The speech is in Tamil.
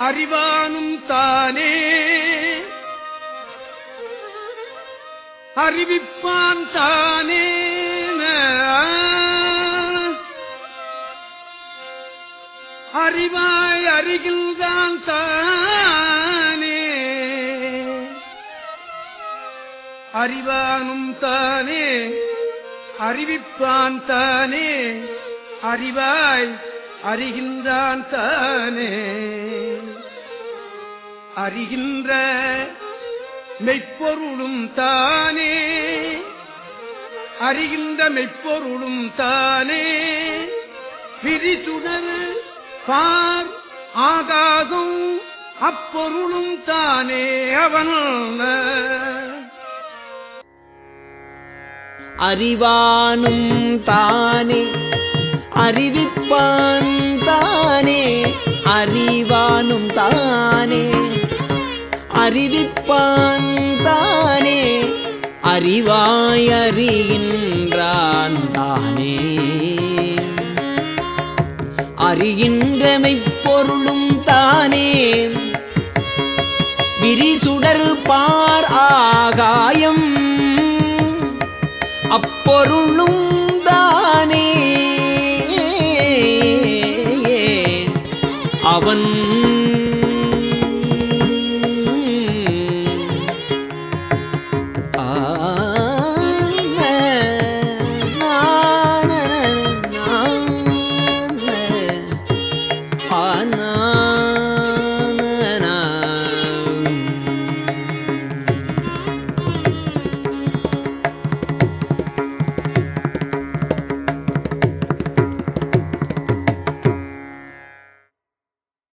அறிவானும் தானே. அறிவிப்பான் தானே அறிவாய் அருகில்தான் தானே. அறிவானும் தானே அறிவிப்பான் தானே. அறிவாய் அறிகின்றான் தானே. அறிகின்ற மெய்ப்பொருளும் தானே. அறிகின்ற மெய்ப்பொருளும் தானே. பிரிசுடர் பார் ஆகாதும் அப்பொருளும் தானே அவன் அறிவானும் தானே. அறிவிப்பான் தானே. அறிவானும் தானே. அறிவிப்பான் தானே. அறிவாய் அறிகின்றான் தானே. அறிகின்றமை பொருளும் தானே. விரிசுடர் பார் ஆகாயம் அப்பொருளும் தானே. அவன்